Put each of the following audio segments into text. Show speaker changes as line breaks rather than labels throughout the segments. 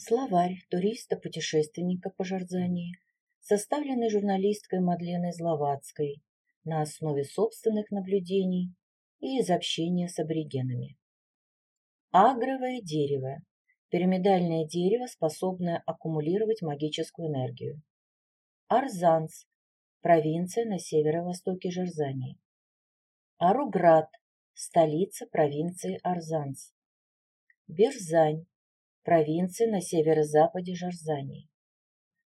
Словарь туриста-путешественника по Жарзании, составленный журналисткой Мадленой Зловацкой на основе собственных наблюдений и из общения с аборигенами. Агровое дерево – пирамидальное дерево, способное аккумулировать магическую энергию. Арзанс – провинция на северо-востоке Жарзании. Аруград – столица провинции Арзанс. Берзань – провинция на северо-западе Жарзании.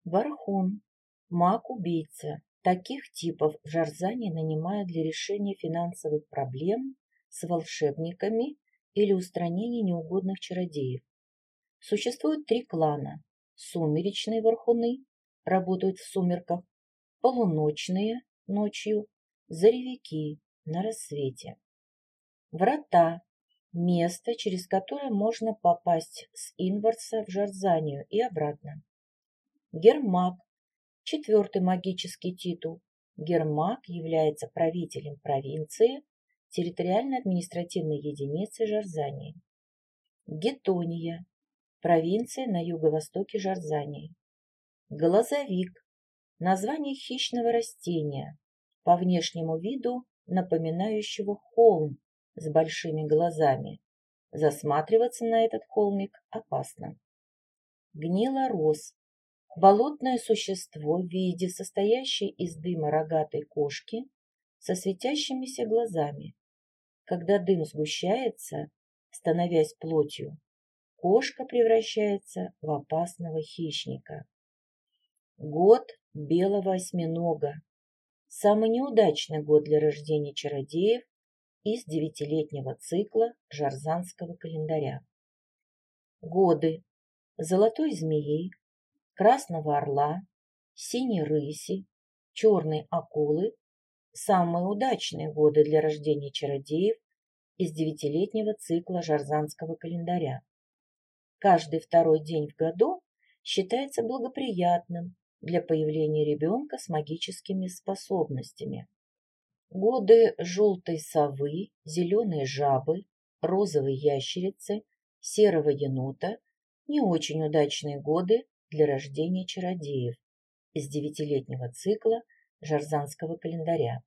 Бархун – маг-убийца. Таких типов в Жарзане нанимают для решения финансовых проблем с волшебниками или устранения неугодных чародеев. Существует три клана. Сумеречные вархуны работают в сумерках, полуночные – ночью, заревики – на рассвете. Врата – место, через которое можно попасть с Инварса в Жарзанию и обратно. Гермак – четвертый магический титул. Гермак является правителем провинции, территориально-административной единицы Жарзании. Гетония – провинция на юго-востоке Жарзании. Глазовик – название хищного растения, по внешнему виду напоминающего холм с большими глазами. Засматриваться на этот холмик опасно. Гнилорос – болотное существо в виде состоящей из дыма рогатой кошки со светящимися глазами. Когда дым сгущается, становясь плотью, кошка превращается в опасного хищника. Год белого осьминога Самый неудачный год для рождения чародеев из девятилетнего цикла Жарзанского календаря. Годы золотой змеи, красного орла, синей рыси, черной акулы – самые удачные годы для рождения чародеев из девятилетнего цикла Жарзанского календаря. Каждый второй день в году считается благоприятным для появления ребенка с магическими способностями. Годы желтой совы, зеленой жабы, розовой ящерицы, серого енота – не очень удачные годы для рождения чародеев из девятилетнего цикла Жарзанского календаря.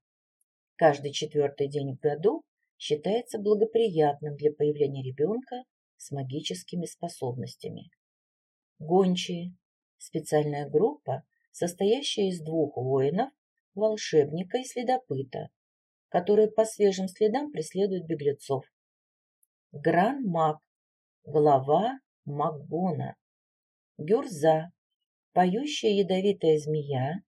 Каждый четвертый день в году считается благоприятным для появления ребенка с магическими способностями. Гончие, специальная группа, состоящая из двух воинов, волшебника и следопыта, которые по свежим следам преследуют беглецов. Гран-маг, глава Магбона, Гюрза, поющая ядовитая змея,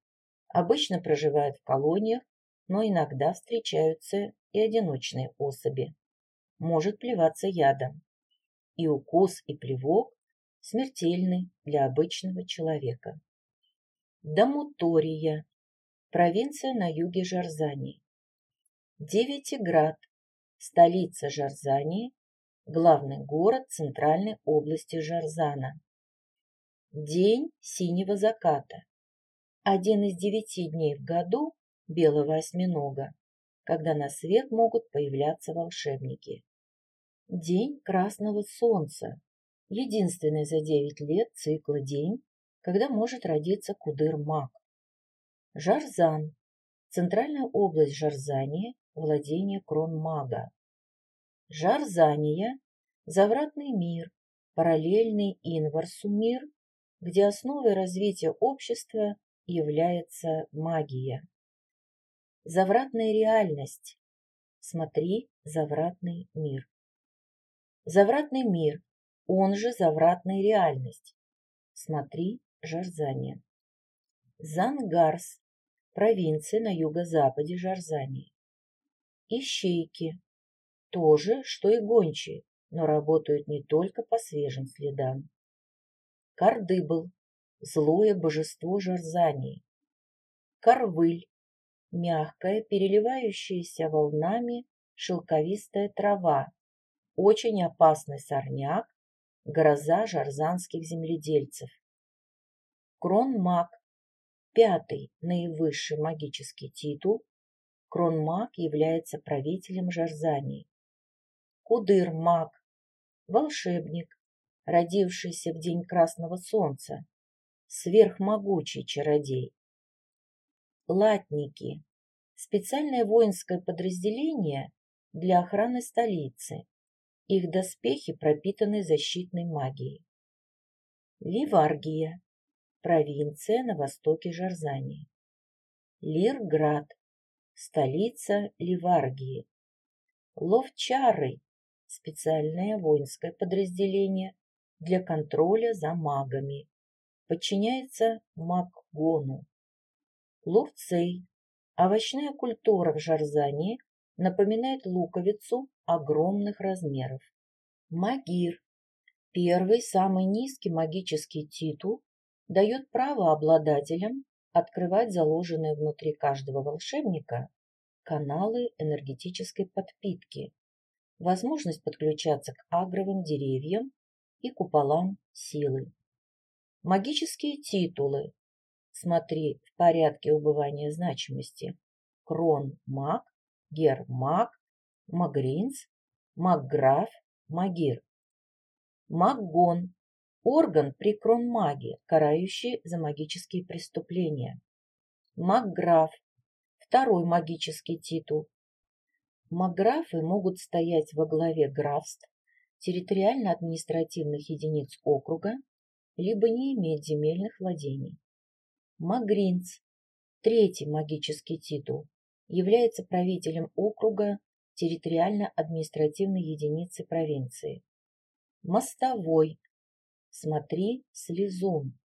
обычно проживает в колониях, но иногда встречаются и одиночные особи. Может плеваться ядом. И укус, и плевок смертельны для обычного человека. Дамутория, провинция на юге Жарзании. Девятиград, столица Жарзании, главный город центральной области Жарзана. День синего заката. Один из девяти дней в году белого осьминога, когда на свет могут появляться волшебники. День красного солнца, единственный за девять лет цикла день, когда может родиться кудыр-маг. Жарзан – центральная область Жарзания, владение крон-мага. Жарзания – завратный мир, параллельный инварсу мир, где основой развития общества является магия. Завратная реальность. Смотри «Завратный мир». Завратный мир он же завратная реальность. Смотри Жарзания. Зангарс – провинция на юго-западе Жарзании. Ищейки – тоже, что и гончие, но работают не только по свежим следам. Кардыбл – злое божество Жарзании. Карвыль – мягкая, переливающаяся волнами шелковистая трава, очень опасный сорняк, Гроза жарзанских земледельцев. Кронмаг – пятый наивысший магический титул. Кронмаг является правителем Жарзании. Кудыр-маг – волшебник, родившийся в день Красного Солнца, сверхмогучий чародей. Латники – специальное воинское подразделение для охраны столицы. Их доспехи пропитаны защитной магией. Ливаргия – провинция на востоке Жарзании. Лирград – столица Ливаргии. Ловчары – специальное воинское подразделение для контроля за магами. Подчиняется Макгону. Лурцей – овощная культура в Жарзании, напоминает луковицу огромных размеров. Магир – первый, самый низкий магический титул, дает право обладателям открывать заложенные внутри каждого волшебника каналы энергетической подпитки, возможность подключаться к агровым деревьям и куполам силы. Магические титулы. Смотри в порядке убывания значимости. Крон-маг, гер-маг, магринц, магграф, магир. Маггон – орган при кронмаге, карающий за магические преступления. Магграф – второй магический титул. Магграфы могут стоять во главе графств, территориально-административных единиц округа, либо не иметь земельных владений. Магринц, третий магический титул, является правителем округа территориально-административной единицы провинции. Мостовой, смотри, Слезун.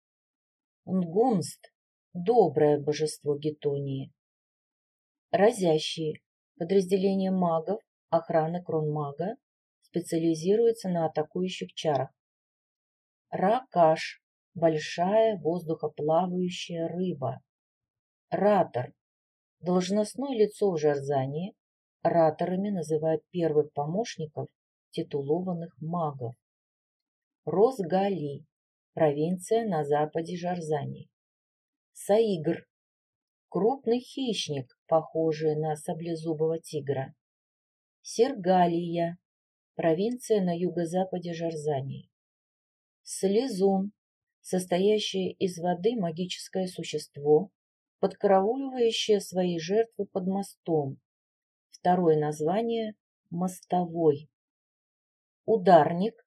Нгунст, доброе божество Гетонии. Разящие, подразделение магов, охраны кронмага, специализируется на атакующих чарах. Ракаш – большая воздухоплавающая рыба. Ратор – должностное лицо в Жарзании. Раторами называют первых помощников титулованных магов. Росгали – провинция на западе Жарзании. Саигр – крупный хищник, похожий на саблезубого тигра. Сергалия провинция на юго-западе Жарзании. Слезун, состоящее из воды магическое существо, подкарауливающее свои жертвы под мостом. Второе название – мостовой. Ударник –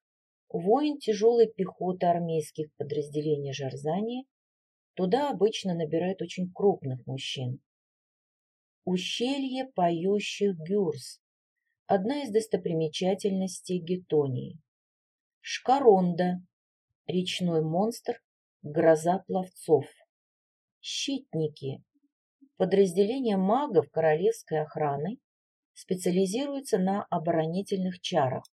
воин тяжелой пехоты армейских подразделений Жарзании. Туда обычно набирают очень крупных мужчин. Ущелье поющих гюрз одна из достопримечательностей Гетонии. Шкаронда – речной монстр, гроза пловцов. Щитники – подразделение магов королевской охраны, специализируется на оборонительных чарах.